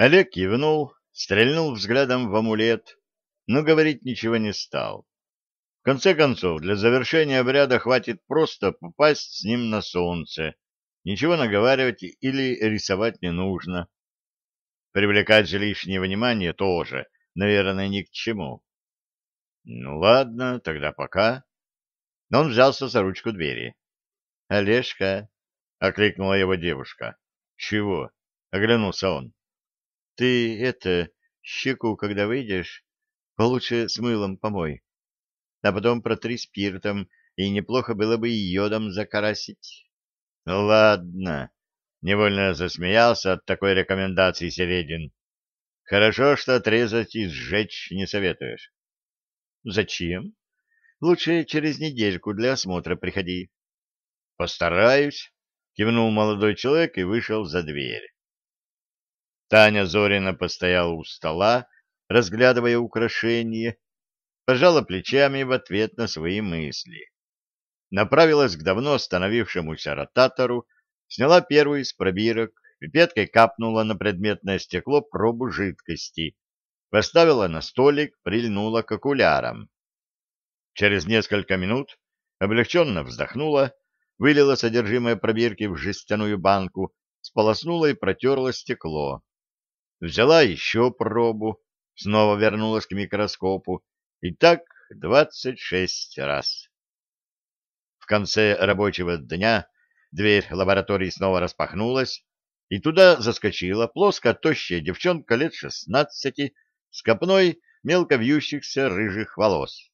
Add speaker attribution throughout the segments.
Speaker 1: Олег кивнул, стрельнул взглядом в амулет, но говорить ничего не стал. В конце концов, для завершения обряда хватит просто попасть с ним на солнце. Ничего наговаривать или рисовать не нужно. Привлекать же лишнее внимание тоже, наверное, ни к чему. Ну ладно, тогда пока. Но он взялся за ручку двери. «Олежка!» — окликнула его девушка. «Чего?» — оглянулся он. «Ты это, щеку, когда выйдешь, получше с мылом помой, а потом протри спиртом, и неплохо было бы йодом закарасить». «Ладно», — невольно засмеялся от такой рекомендации Середин. «Хорошо, что отрезать и сжечь не советуешь». «Зачем? Лучше через недельку для осмотра приходи». Постараюсь, кивнул молодой человек и вышел за дверь. Таня Зорина постояла у стола, разглядывая украшения, пожала плечами в ответ на свои мысли. Направилась к давно остановившемуся ротатору, сняла первый из пробирок, пипеткой капнула на предметное стекло пробу жидкости, поставила на столик, прильнула к окулярам. Через несколько минут облегченно вздохнула, вылила содержимое пробирки в жестяную банку, сполоснула и протерла стекло. Взяла еще пробу, снова вернулась к микроскопу, и так двадцать шесть раз. В конце рабочего дня дверь лаборатории снова распахнулась, и туда заскочила плоско тощая девчонка лет шестнадцати с копной мелко вьющихся рыжих волос.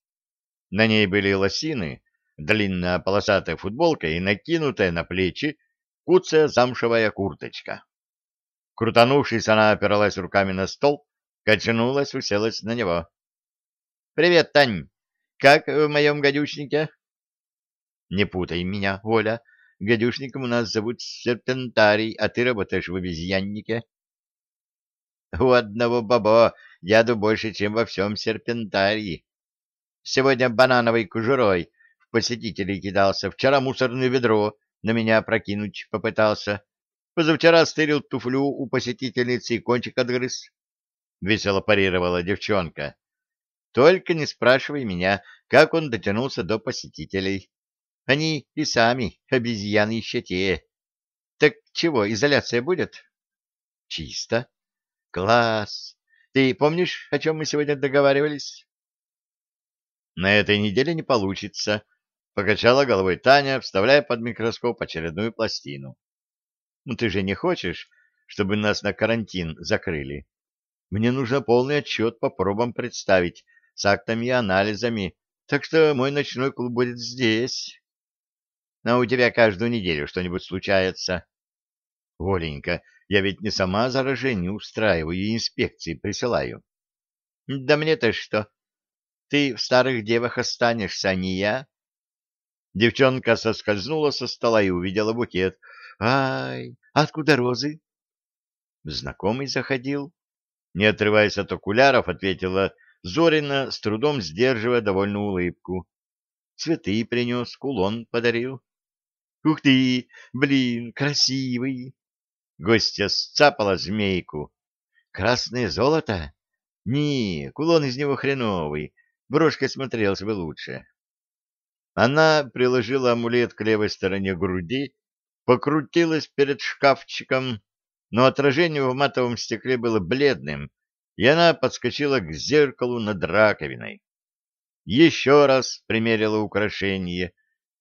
Speaker 1: На ней были лосины, длинная полосатая футболка и накинутая на плечи куцая замшевая курточка. Крутанувшись, она опиралась руками на стол, качнулась, уселась на него. — Привет, Тань. Как в моем гадючнике? — Не путай меня, Оля. Гадюшником у нас зовут Серпентарий, а ты работаешь в обезьяннике. — У одного бабо яду больше, чем во всем Серпентарии. Сегодня банановой кожурой посетителей кидался. Вчера мусорное ведро на меня прокинуть попытался. Позавчера стырил туфлю у посетительницы и кончик отгрыз. Весело парировала девчонка. Только не спрашивай меня, как он дотянулся до посетителей. Они и сами обезьяны еще те. Так чего, изоляция будет? Чисто. Класс. Ты помнишь, о чем мы сегодня договаривались? На этой неделе не получится. Покачала головой Таня, вставляя под микроскоп очередную пластину. «Ну ты же не хочешь, чтобы нас на карантин закрыли? Мне нужно полный отчет по пробам представить с актами и анализами, так что мой ночной клуб будет здесь. А у тебя каждую неделю что-нибудь случается. Оленька, я ведь не сама заражение устраиваю и инспекции присылаю. Да мне-то что? Ты в старых девах останешься, а не я. Девчонка соскользнула со стола и увидела букет. «Ай, откуда розы?» Знакомый заходил. Не отрываясь от окуляров, ответила Зорина, с трудом сдерживая довольную улыбку. Цветы принес, кулон подарил. «Ух ты! Блин, красивый!» Гостья сцапала змейку. «Красное золото? Не, кулон из него хреновый. Брошкой смотрелся бы лучше». Она приложила амулет к левой стороне груди, покрутилась перед шкафчиком, но отражение в матовом стекле было бледным, и она подскочила к зеркалу над раковиной. Еще раз примерила украшение,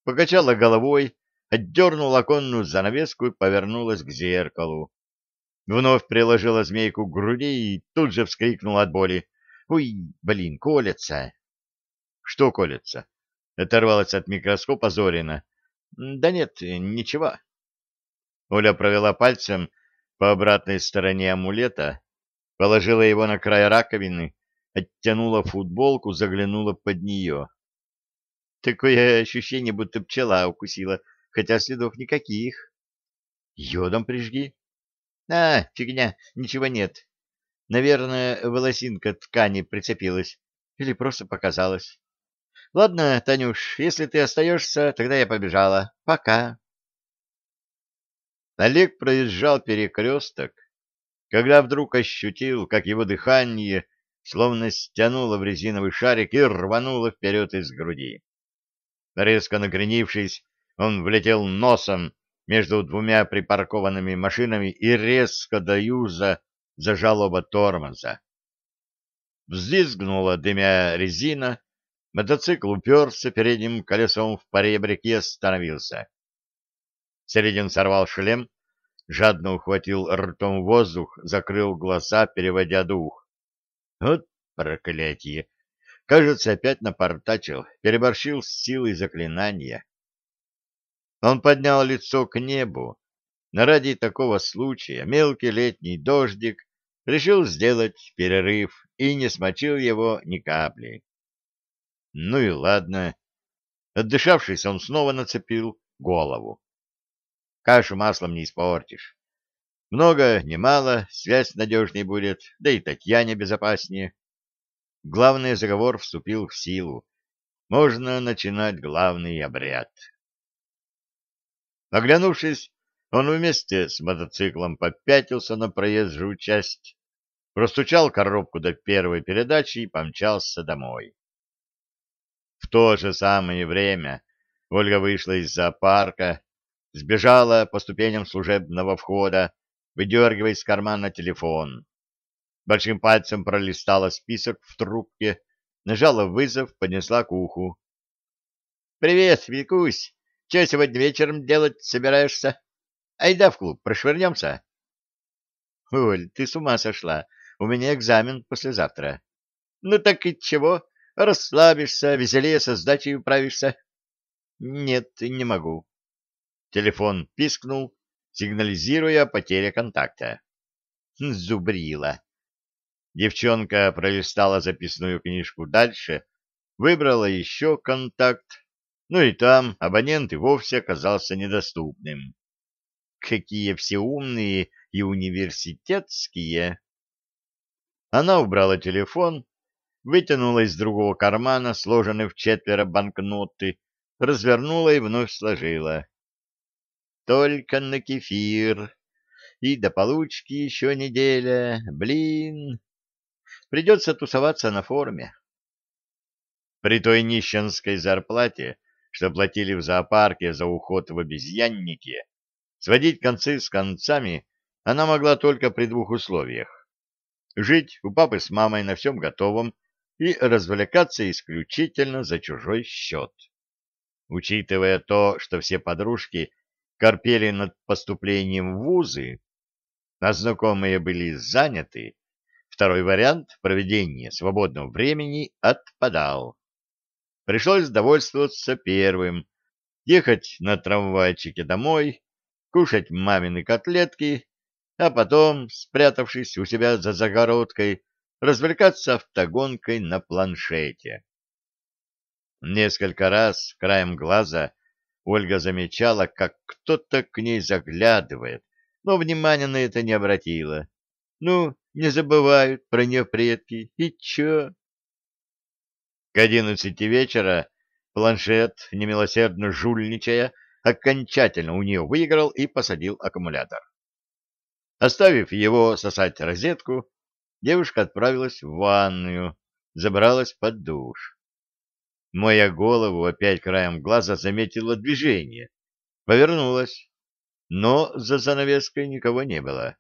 Speaker 1: покачала головой, отдернула оконную занавеску и повернулась к зеркалу. Вновь приложила змейку к груди и тут же вскрикнула от боли. «Ой, блин, колется!» «Что колется?» Оторвалась от микроскопа Зорина. Да нет, ничего. Оля провела пальцем по обратной стороне амулета, положила его на край раковины, оттянула футболку, заглянула под нее. Такое ощущение, будто пчела укусила, хотя следов никаких. Йодом прижги. А, фигня, ничего нет. Наверное, волосинка ткани прицепилась. Или просто показалось. Ладно, Танюш, если ты остаешься, тогда я побежала. Пока. Олег проезжал перекресток, когда вдруг ощутил, как его дыхание словно стянуло в резиновый шарик и рвануло вперед из груди. Резко накренившись, он влетел носом между двумя припаркованными машинами и резко до юза зажал оба тормоза. Взвизгнула дымя резина, мотоцикл уперся передним колесом в поребрик и остановился. Середин сорвал шлем, жадно ухватил ртом воздух, закрыл глаза, переводя дух. Вот проклятие! Кажется, опять напортачил, переборщил с силой заклинания. Он поднял лицо к небу. Но ради такого случая мелкий летний дождик решил сделать перерыв и не смочил его ни капли. Ну и ладно. Отдышавшись, он снова нацепил голову. Кашу маслом не испортишь. Много, немало, связь надежней будет, да и Татьяне безопаснее. Главный заговор вступил в силу. Можно начинать главный обряд. Оглянувшись, он вместе с мотоциклом попятился на проезжую часть, простучал коробку до первой передачи и помчался домой. В то же самое время Ольга вышла из зоопарка, сбежала по ступеням служебного входа, выдергивая из кармана телефон. Большим пальцем пролистала список в трубке, нажала вызов, поднесла к уху. — Привет, Викусь! Что сегодня вечером делать собираешься? Айда в клуб, прошвырнемся. — Оль, ты с ума сошла. У меня экзамен послезавтра. — Ну так и чего? Расслабишься, веселее со сдачей управишься. — Нет, не могу. Телефон пискнул, сигнализируя о потере контакта. Зубрила. Девчонка пролистала записную книжку дальше, выбрала еще контакт, ну и там абонент и вовсе оказался недоступным. Какие все умные и университетские! Она убрала телефон, вытянула из другого кармана сложенные в четверо банкноты, развернула и вновь сложила. Только на кефир. И до получки еще неделя. Блин. Придется тусоваться на форуме. При той нищенской зарплате что платили в зоопарке за уход в обезьяннике, сводить концы с концами она могла только при двух условиях. Жить у папы с мамой на всем готовом и развлекаться исключительно за чужой счет. Учитывая то, что все подружки корпели над поступлением в вузы, а знакомые были заняты, второй вариант проведения свободного времени отпадал. Пришлось довольствоваться первым, ехать на трамвайчике домой, кушать мамины котлетки, а потом, спрятавшись у себя за загородкой, развлекаться автогонкой на планшете. Несколько раз краем глаза Ольга замечала, как кто-то к ней заглядывает, но внимания на это не обратила. Ну, не забывают про нее предки, и чё? К одиннадцати вечера планшет, немилосердно жульничая, окончательно у нее выиграл и посадил аккумулятор. Оставив его сосать розетку, девушка отправилась в ванную, забралась под душ. Моя голову опять краем глаза заметила движение. Повернулась, но за занавеской никого не было.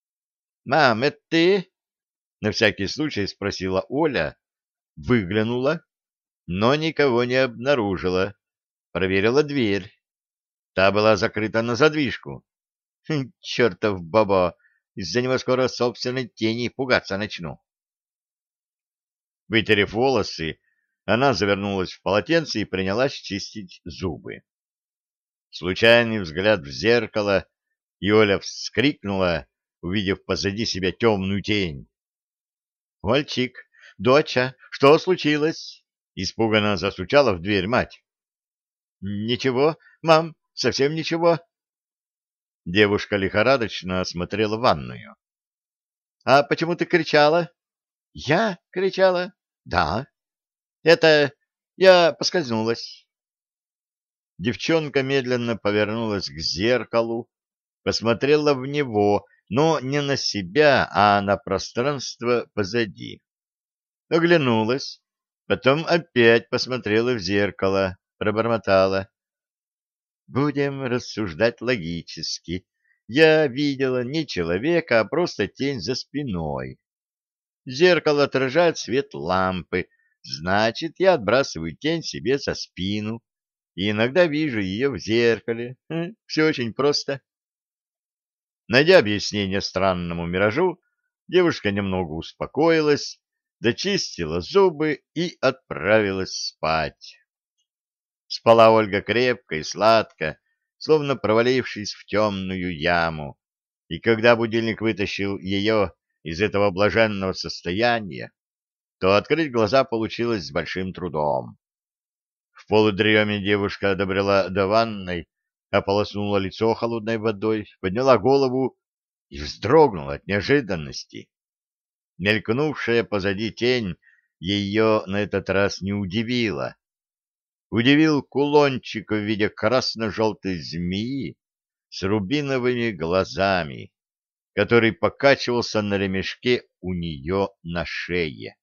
Speaker 1: — Мам, это ты? — на всякий случай спросила Оля, выглянула, но никого не обнаружила. Проверила дверь. Та была закрыта на задвижку. Хм, чертов баба! Из-за него скоро собственной тени пугаться начну. Вытерев волосы, она завернулась в полотенце и принялась чистить зубы. Случайный взгляд в зеркало, и Оля вскрикнула, увидев позади себя темную тень. «Мальчик, «Доча, что случилось?» — испуганно застучала в дверь мать. «Ничего, мам, совсем ничего». Девушка лихорадочно осмотрела ванную. «А почему ты кричала?» «Я кричала?» «Да». «Это... я поскользнулась». Девчонка медленно повернулась к зеркалу, посмотрела в него но не на себя, а на пространство позади. Оглянулась, потом опять посмотрела в зеркало, пробормотала. Будем рассуждать логически. Я видела не человека, а просто тень за спиной. Зеркало отражает свет лампы, значит, я отбрасываю тень себе за спину и иногда вижу ее в зеркале. Все очень просто. Найдя объяснение странному миражу, девушка немного успокоилась, дочистила зубы и отправилась спать. Спала Ольга крепко и сладко, словно провалившись в темную яму, и когда будильник вытащил ее из этого блаженного состояния, то открыть глаза получилось с большим трудом. В полудреме девушка добрела до ванной, ополоснула лицо холодной водой, подняла голову и вздрогнула от неожиданности. Мелькнувшая позади тень ее на этот раз не удивила удивил кулончик в виде красно-желтой змеи с рубиновыми глазами, который покачивался на ремешке у нее на шее.